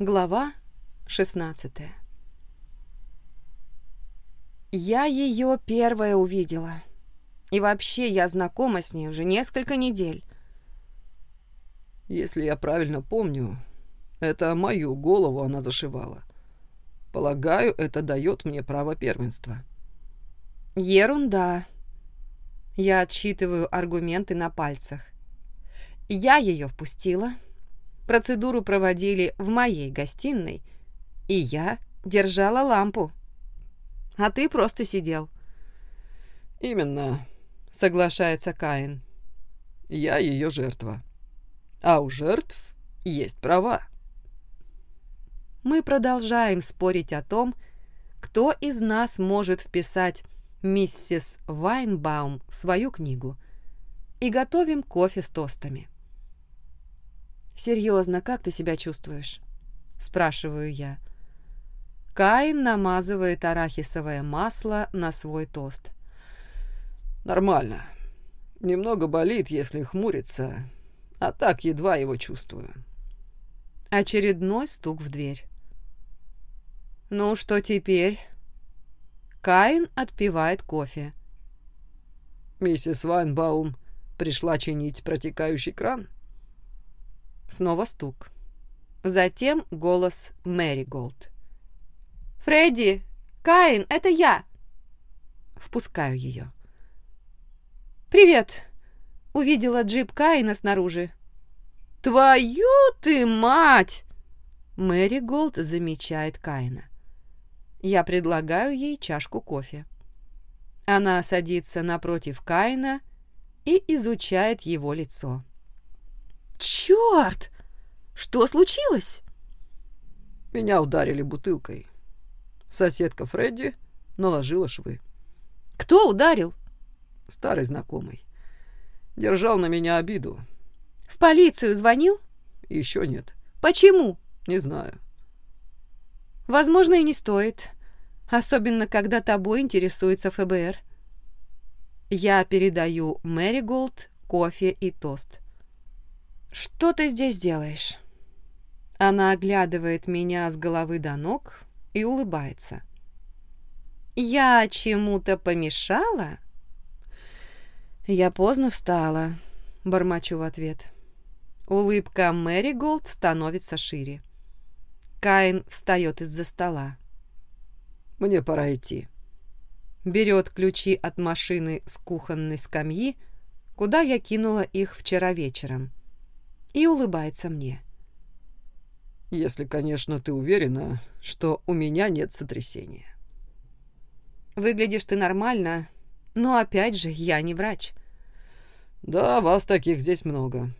Глава 16 Я ее первая увидела. И вообще я знакома с ней уже несколько недель. Если я правильно помню, это мою голову она зашивала. Полагаю, это дает мне право первенства. Ерунда. Я отсчитываю аргументы на пальцах. Я ее впустила. Процедуру проводили в моей гостиной, и я держала лампу. А ты просто сидел. Именно, соглашается Каин. Я ее жертва. А у жертв есть права. Мы продолжаем спорить о том, кто из нас может вписать миссис Вайнбаум в свою книгу, и готовим кофе с тостами. «Серьезно, как ты себя чувствуешь?» – спрашиваю я. Каин намазывает арахисовое масло на свой тост. «Нормально. Немного болит, если хмурится, а так едва его чувствую». Очередной стук в дверь. «Ну, что теперь?» Каин отпивает кофе. «Миссис Вайнбаум пришла чинить протекающий кран?» Снова стук. Затем голос Мэри Голд. «Фредди! Каин, это я!» Впускаю ее. «Привет!» Увидела джип Каина снаружи. «Твою ты мать!» Мэри Голд замечает Каина. Я предлагаю ей чашку кофе. Она садится напротив Каина и изучает его лицо. «Черт! Что случилось?» Меня ударили бутылкой. Соседка Фредди наложила швы. «Кто ударил?» Старый знакомый. Держал на меня обиду. «В полицию звонил?» Еще нет. «Почему?» Не знаю. Возможно, и не стоит. Особенно, когда тобой интересуется ФБР. Я передаю Мэри Голд кофе и тост. «Что ты здесь делаешь?» Она оглядывает меня с головы до ног и улыбается. «Я чему-то помешала?» «Я поздно встала», — бормочу в ответ. Улыбка Мэри Голд становится шире. Каин встает из-за стола. «Мне пора идти». Берет ключи от машины с кухонной скамьи, куда я кинула их вчера вечером, и улыбается мне. «Если, конечно, ты уверена, что у меня нет сотрясения». «Выглядишь ты нормально, но опять же, я не врач». «Да, вас таких здесь много».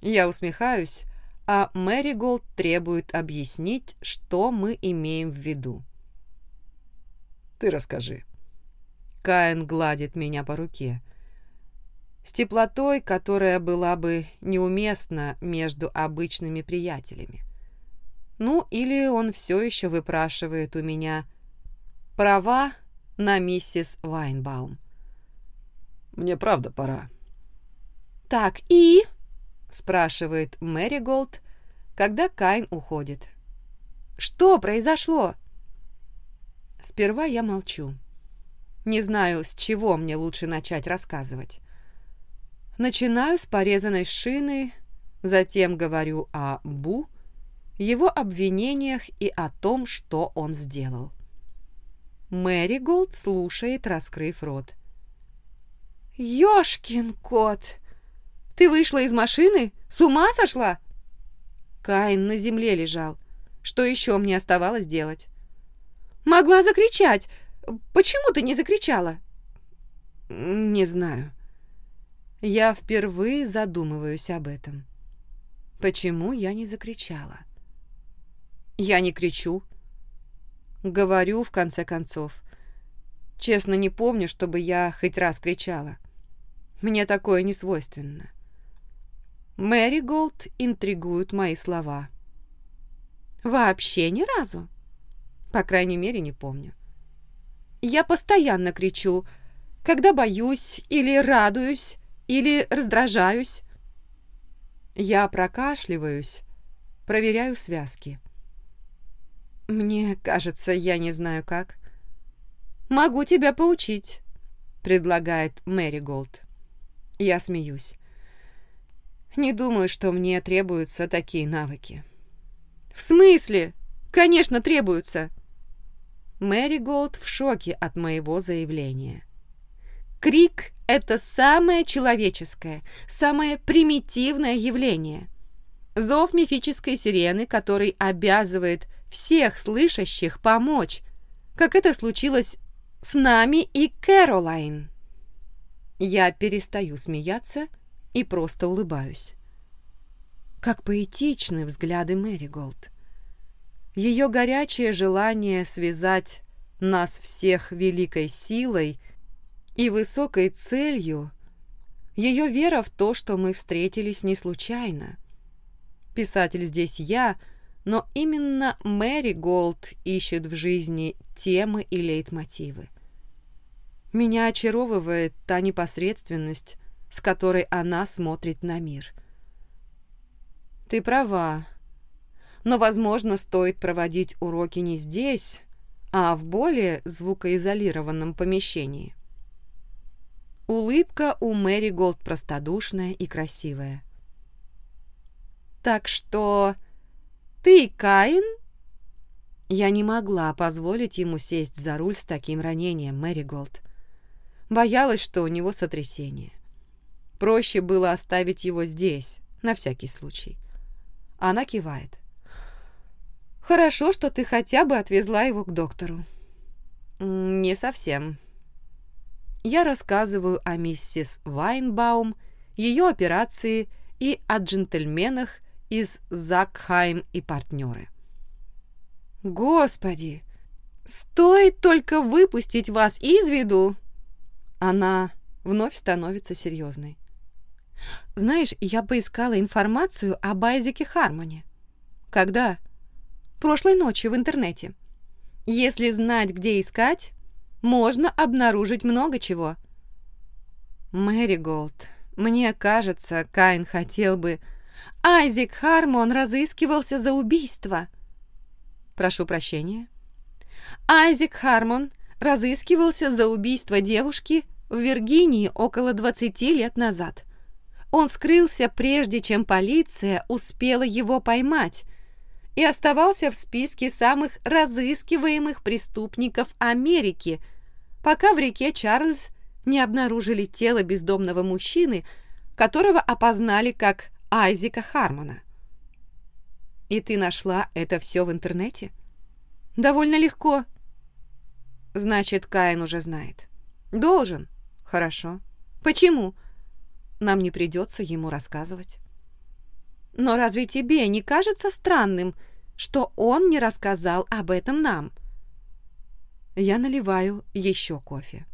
Я усмехаюсь, а Мэри Голд требует объяснить, что мы имеем в виду. «Ты расскажи». Каин гладит меня по руке. С теплотой, которая была бы неуместна между обычными приятелями. Ну, или он все еще выпрашивает у меня права на миссис Вайнбаум. «Мне правда пора». «Так, и?» спрашивает Мэри Голд, когда Кайн уходит. «Что произошло?» Сперва я молчу. Не знаю, с чего мне лучше начать рассказывать. Начинаю с порезанной шины, затем говорю о Бу, его обвинениях и о том, что он сделал. Мэри Голд слушает, раскрыв рот. «Ёшкин кот!» Ты вышла из машины? С ума сошла?» Каин на земле лежал. Что еще мне оставалось делать? «Могла закричать. Почему ты не закричала?» «Не знаю. Я впервые задумываюсь об этом. Почему я не закричала?» «Я не кричу. Говорю, в конце концов. Честно, не помню, чтобы я хоть раз кричала. Мне такое не свойственно. Мэри Голд интригуют мои слова. Вообще ни разу. По крайней мере, не помню. Я постоянно кричу, когда боюсь или радуюсь, или раздражаюсь. Я прокашливаюсь, Проверяю связки. Мне кажется, я не знаю как. Могу тебя поучить, предлагает Мэри Голд. Я смеюсь. Не думаю, что мне требуются такие навыки. В смысле? Конечно, требуются. Мэри Голд в шоке от моего заявления. Крик — это самое человеческое, самое примитивное явление. Зов мифической сирены, который обязывает всех слышащих помочь, как это случилось с нами и Кэролайн. Я перестаю смеяться и просто улыбаюсь. Как поэтичны взгляды Мэри Голд. Ее горячее желание связать нас всех великой силой — и высокой целью ее вера в то, что мы встретились не случайно. Писатель здесь я, но именно Мэри Голд ищет в жизни темы и лейтмотивы. Меня очаровывает та непосредственность, с которой она смотрит на мир. Ты права, но, возможно, стоит проводить уроки не здесь, а в более звукоизолированном помещении. Улыбка у Мэри Голд простодушная и красивая. «Так что ты Каин?» Я не могла позволить ему сесть за руль с таким ранением, Мэри Голд. Боялась, что у него сотрясение. Проще было оставить его здесь, на всякий случай. Она кивает. «Хорошо, что ты хотя бы отвезла его к доктору». «Не совсем», я рассказываю о миссис Вайнбаум, ее операции и о джентльменах из Закхайм и партнеры. «Господи! Стоит только выпустить вас из виду!» Она вновь становится серьезной. «Знаешь, я поискала информацию об Айзеке Хармоне». «Когда?» «Прошлой ночью в интернете. Если знать, где искать, можно обнаружить много чего. Мэри Голд, мне кажется, Каин хотел бы... Айзек Хармон разыскивался за убийство. Прошу прощения. Айзек Хармон разыскивался за убийство девушки в Виргинии около 20 лет назад. Он скрылся, прежде чем полиция успела его поймать, и оставался в списке самых разыскиваемых преступников Америки – пока в реке Чарльз не обнаружили тело бездомного мужчины, которого опознали как Айзека Хармона. И ты нашла это все в интернете? Довольно легко. Значит, Каин уже знает. Должен. Хорошо. Почему? Нам не придется ему рассказывать. Но разве тебе не кажется странным, что он не рассказал об этом нам? — я наливаю еще кофе.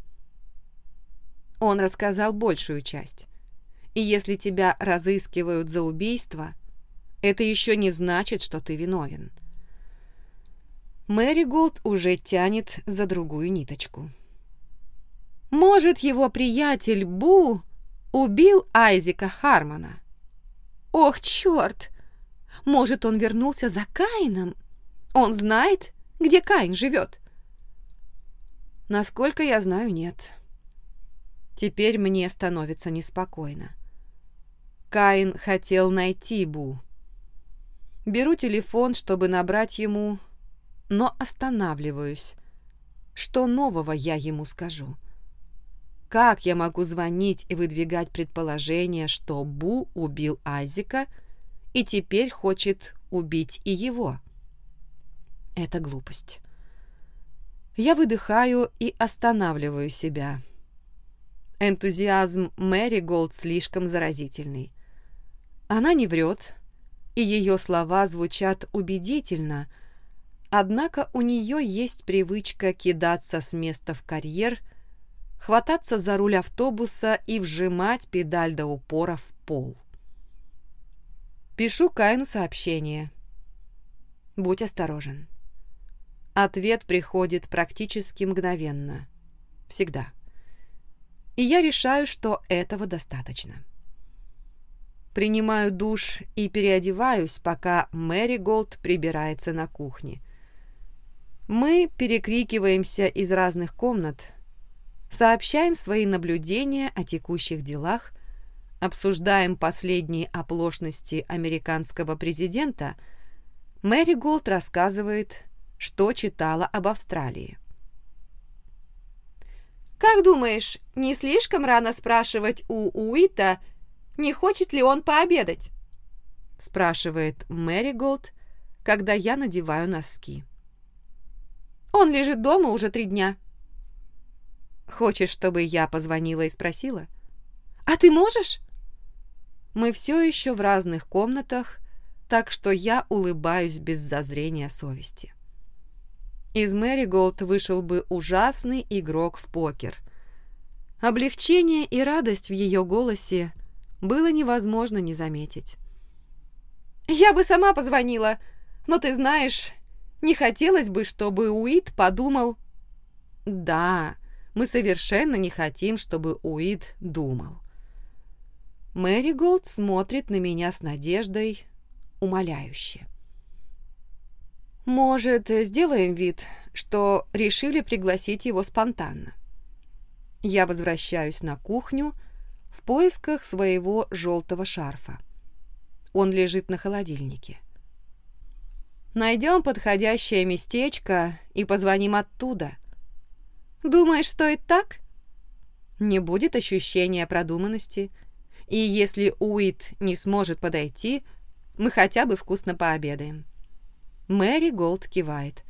Он рассказал большую часть. И если тебя разыскивают за убийство, это еще не значит, что ты виновен. Мэри Голд уже тянет за другую ниточку. Может, его приятель Бу убил Айзека Хармона? Ох, черт! Может, он вернулся за Каином? Он знает, где Каин живет? Насколько я знаю, нет. Теперь мне становится неспокойно. Каин хотел найти Бу. Беру телефон, чтобы набрать ему, но останавливаюсь. Что нового я ему скажу? Как я могу звонить и выдвигать предположение, что Бу убил Айзека и теперь хочет убить и его? Это глупость. Я выдыхаю и останавливаю себя. Энтузиазм Мэри Голд слишком заразительный. Она не врет, и ее слова звучат убедительно, однако у нее есть привычка кидаться с места в карьер, хвататься за руль автобуса и вжимать педаль до упора в пол. Пишу Кайну сообщение. Будь осторожен. Ответ приходит практически мгновенно. Всегда. И я решаю, что этого достаточно. Принимаю душ и переодеваюсь, пока Мэри Голд прибирается на кухне. Мы перекрикиваемся из разных комнат, сообщаем свои наблюдения о текущих делах, обсуждаем последние оплошности американского президента, Мэри Голд рассказывает, что читала об Австралии. «Как думаешь, не слишком рано спрашивать у Уита, не хочет ли он пообедать?» спрашивает Мэри Голд, когда я надеваю носки. «Он лежит дома уже три дня». «Хочешь, чтобы я позвонила и спросила?» «А ты можешь?» Мы все еще в разных комнатах, так что я улыбаюсь без зазрения совести. Из Мэри Голд вышел бы ужасный игрок в покер. Облегчение и радость в ее голосе было невозможно не заметить. «Я бы сама позвонила, но ты знаешь, не хотелось бы, чтобы Уит подумал...» «Да, мы совершенно не хотим, чтобы Уит думал». Мэри Голд смотрит на меня с надеждой, умоляюще. «Может, сделаем вид, что решили пригласить его спонтанно?» Я возвращаюсь на кухню в поисках своего желтого шарфа. Он лежит на холодильнике. Найдем подходящее местечко и позвоним оттуда. Думаешь, стоит так? Не будет ощущения продуманности – и если Уит не сможет подойти, мы хотя бы вкусно пообедаем. Мэри Голд кивает.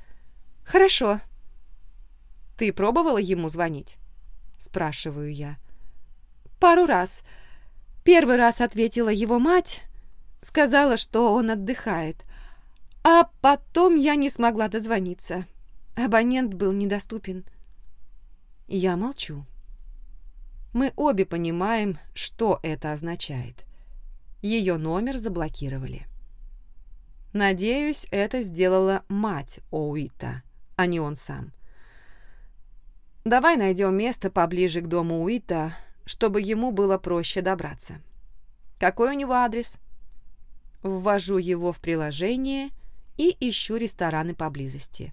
«Хорошо». «Ты пробовала ему звонить?» Спрашиваю я. «Пару раз. Первый раз ответила его мать. Сказала, что он отдыхает. А потом я не смогла дозвониться. Абонент был недоступен». Я молчу. Мы обе понимаем, что это означает. Ее номер заблокировали. Надеюсь, это сделала мать Оуита, а не он сам. Давай найдем место поближе к дому Уита, чтобы ему было проще добраться. Какой у него адрес? Ввожу его в приложение и ищу рестораны поблизости.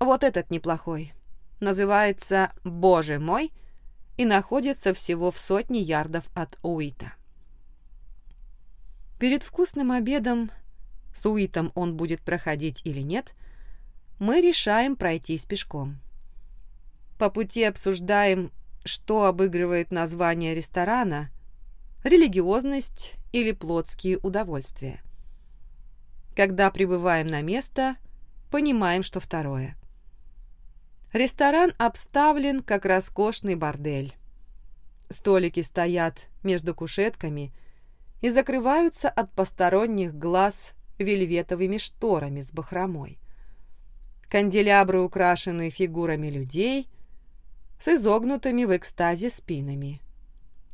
Вот этот неплохой. Называется «Боже мой», и находится всего в сотне ярдов от Уита. Перед вкусным обедом, с Уитом он будет проходить или нет, мы решаем пройтись пешком. По пути обсуждаем, что обыгрывает название ресторана, религиозность или плотские удовольствия. Когда прибываем на место, понимаем, что второе. Ресторан обставлен как роскошный бордель. Столики стоят между кушетками и закрываются от посторонних глаз вельветовыми шторами с бахромой. Канделябры украшены фигурами людей с изогнутыми в экстазе спинами.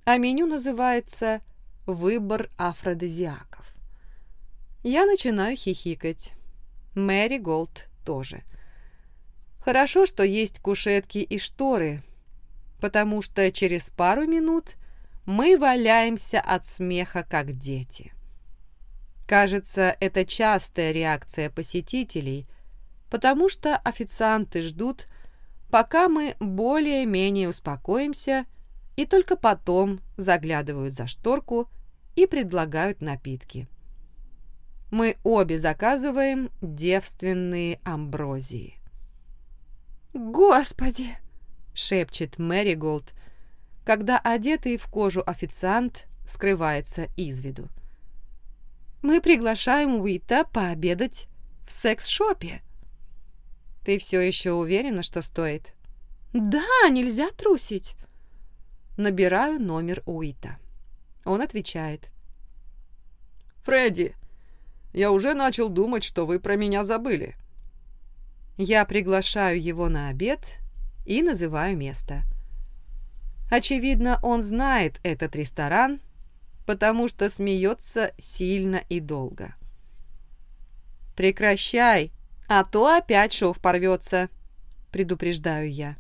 А меню называется «Выбор афродизиаков». Я начинаю хихикать. Мэри Голд тоже. Хорошо, что есть кушетки и шторы, потому что через пару минут мы валяемся от смеха, как дети. Кажется, это частая реакция посетителей, потому что официанты ждут, пока мы более-менее успокоимся, и только потом заглядывают за шторку и предлагают напитки. Мы обе заказываем девственные амброзии. «Господи!» — шепчет Мэри Голд, когда одетый в кожу официант скрывается из виду. «Мы приглашаем Уита пообедать в секс-шопе». «Ты все еще уверена, что стоит?» «Да, нельзя трусить». Набираю номер Уита. Он отвечает. «Фредди, я уже начал думать, что вы про меня забыли». Я приглашаю его на обед и называю место. Очевидно, он знает этот ресторан, потому что смеется сильно и долго. «Прекращай, а то опять шов порвется», — предупреждаю я.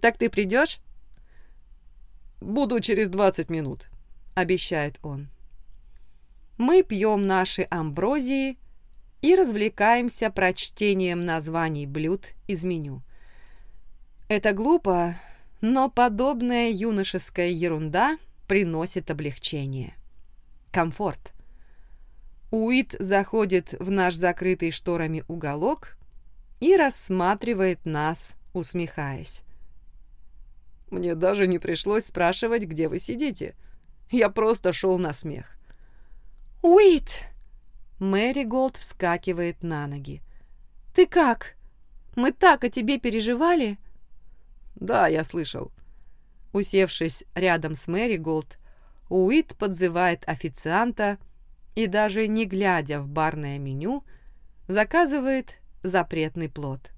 «Так ты придешь?» «Буду через 20 минут. обещает он. Мы пьем наши амброзии и развлекаемся прочтением названий блюд из меню. Это глупо, но подобная юношеская ерунда приносит облегчение. Комфорт. Уит заходит в наш закрытый шторами уголок и рассматривает нас, усмехаясь. «Мне даже не пришлось спрашивать, где вы сидите. Я просто шел на смех». «Уит!» Мэри Голд вскакивает на ноги. «Ты как? Мы так о тебе переживали?» «Да, я слышал». Усевшись рядом с Мэри Голд, Уит подзывает официанта и даже не глядя в барное меню, заказывает запретный плод.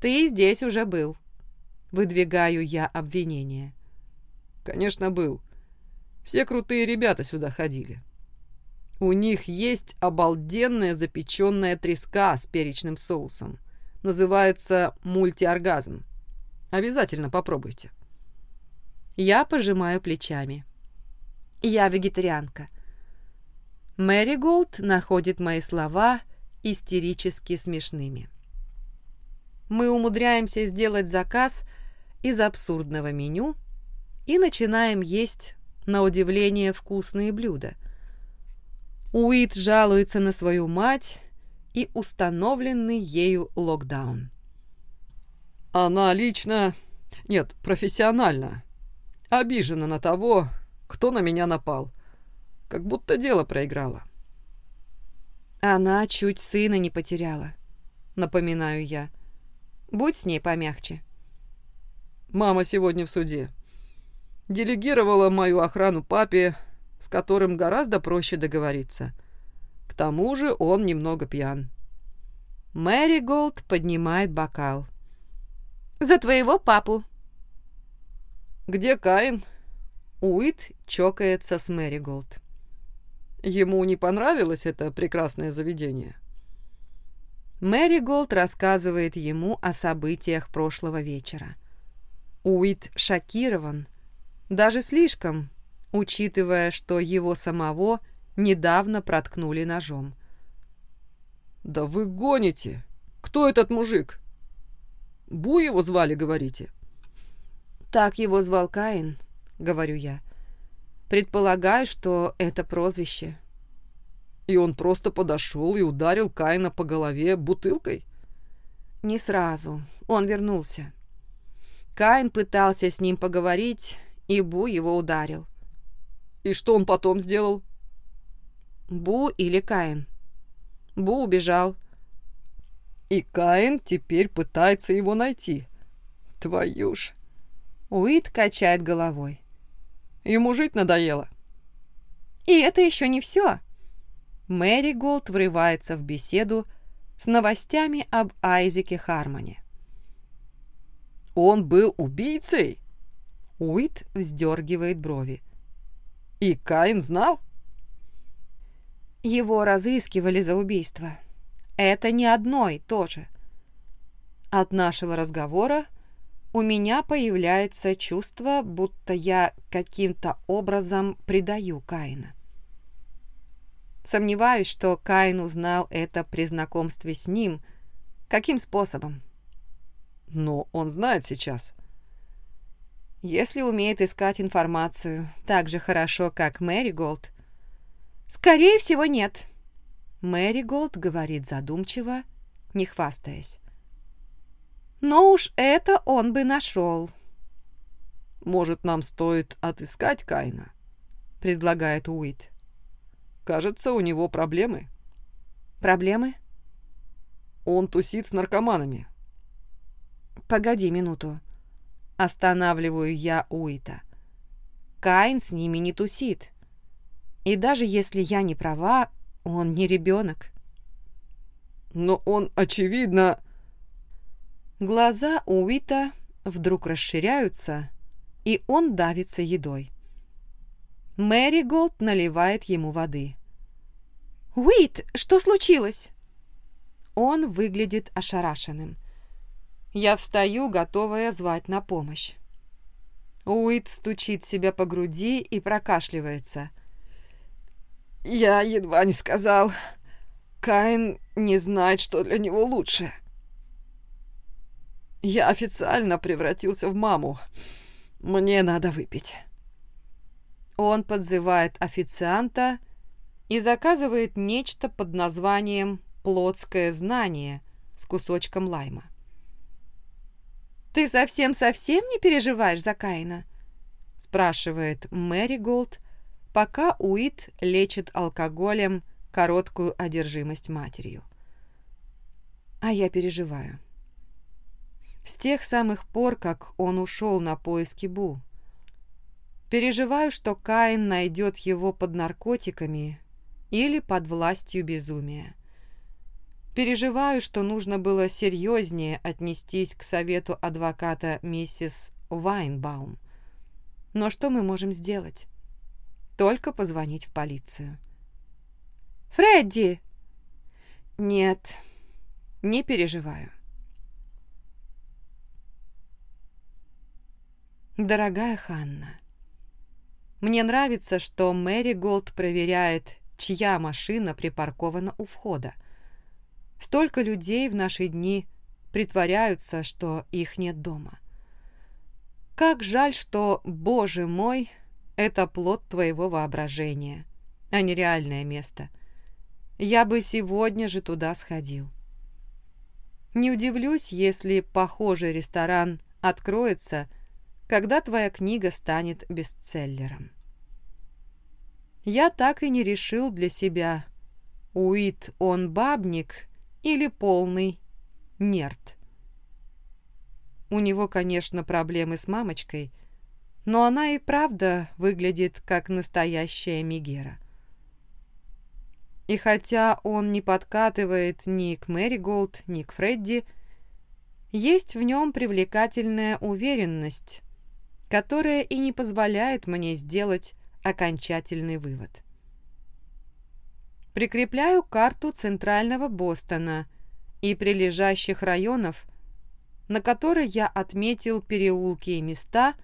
«Ты здесь уже был», — выдвигаю я обвинение. «Конечно, был. Все крутые ребята сюда ходили. У них есть обалденная запеченная треска с перечным соусом. Называется мультиоргазм. Обязательно попробуйте. Я пожимаю плечами. Я вегетарианка. Мэри Голд находит мои слова истерически смешными. Мы умудряемся сделать заказ из абсурдного меню и начинаем есть на удивление вкусные блюда. Уит жалуется на свою мать и установленный ею локдаун. Она лично, нет, профессионально, обижена на того, кто на меня напал. Как будто дело проиграла. Она чуть сына не потеряла, напоминаю я. Будь с ней помягче. Мама сегодня в суде. Делегировала мою охрану папе, с которым гораздо проще договориться. К тому же он немного пьян. Мэри Голд поднимает бокал. «За твоего папу!» «Где Каин?» Уит чокается с Мэри Голд. Ему не понравилось это прекрасное заведение. Мэри Голд рассказывает ему о событиях прошлого вечера. Уит шокирован, даже слишком, учитывая, что его самого недавно проткнули ножом. «Да вы гоните! Кто этот мужик? Бу его звали, говорите?» «Так его звал Каин», — говорю я. «Предполагаю, что это прозвище». «И он просто подошел и ударил Каина по голове бутылкой?» «Не сразу. Он вернулся. Каин пытался с ним поговорить, и Бу его ударил. И что он потом сделал? Бу или Каин? Бу убежал. И Каин теперь пытается его найти. Твою ж. Уит качает головой. Ему жить надоело. И это еще не все. Мэри Голд врывается в беседу с новостями об Айзеке Хармоне. Он был убийцей? Уит вздергивает брови. И Каин знал? Его разыскивали за убийство. Это не одно и то же. От нашего разговора у меня появляется чувство, будто я каким-то образом предаю Каина. Сомневаюсь, что Каин узнал это при знакомстве с ним. Каким способом? Но он знает сейчас. Если умеет искать информацию так же хорошо, как Мэри Голд. Скорее всего, нет. Мэри Голд говорит задумчиво, не хвастаясь. Но уж это он бы нашел. «Может, нам стоит отыскать Кайна?» — предлагает Уит. «Кажется, у него проблемы». «Проблемы?» «Он тусит с наркоманами». «Погоди минуту. Останавливаю я Уита. Каин с ними не тусит. И даже если я не права, он не ребенок. Но он, очевидно... Глаза Уита вдруг расширяются, и он давится едой. Мэри Голд наливает ему воды. «Уит, что случилось?» Он выглядит ошарашенным. Я встаю, готовая звать на помощь. Уит стучит себя по груди и прокашливается. «Я едва не сказал. Каин не знает, что для него лучше. Я официально превратился в маму. Мне надо выпить». Он подзывает официанта и заказывает нечто под названием «плотское знание» с кусочком лайма. «Ты совсем-совсем не переживаешь за Каина?» – спрашивает Мэри Голд, пока Уит лечит алкоголем короткую одержимость матерью. А я переживаю. С тех самых пор, как он ушел на поиски Бу. Переживаю, что Каин найдет его под наркотиками или под властью безумия. Переживаю, что нужно было серьезнее отнестись к совету адвоката миссис Вайнбаум. Но что мы можем сделать? Только позвонить в полицию. «Фредди!» «Нет, не переживаю». Дорогая Ханна, мне нравится, что Мэри Голд проверяет, чья машина припаркована у входа. Столько людей в наши дни притворяются, что их нет дома. Как жаль, что, боже мой, это плод твоего воображения, а не реальное место. Я бы сегодня же туда сходил. Не удивлюсь, если похожий ресторан откроется когда твоя книга станет бестселлером. Я так и не решил для себя, Уит он бабник или полный нерд. У него, конечно, проблемы с мамочкой, но она и правда выглядит как настоящая Мигера. И хотя он не подкатывает ни к Мэри Голд, ни к Фредди, есть в нем привлекательная уверенность, которая и не позволяет мне сделать окончательный вывод. Прикрепляю карту центрального Бостона и прилежащих районов, на которой я отметил переулки и места,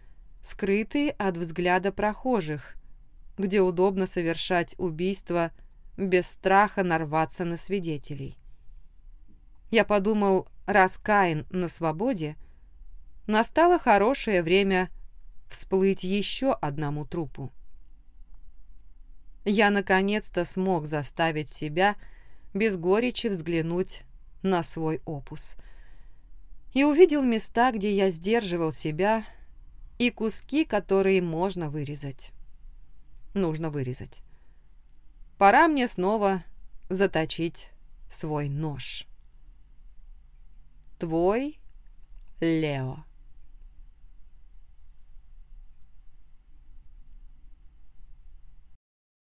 скрытые от взгляда прохожих, где удобно совершать убийство без страха нарваться на свидетелей. Я подумал, раз Каин на свободе, настало хорошее время всплыть еще одному трупу. Я наконец-то смог заставить себя без горечи взглянуть на свой опус. И увидел места, где я сдерживал себя, и куски, которые можно вырезать. Нужно вырезать. Пора мне снова заточить свой нож. Твой Лео.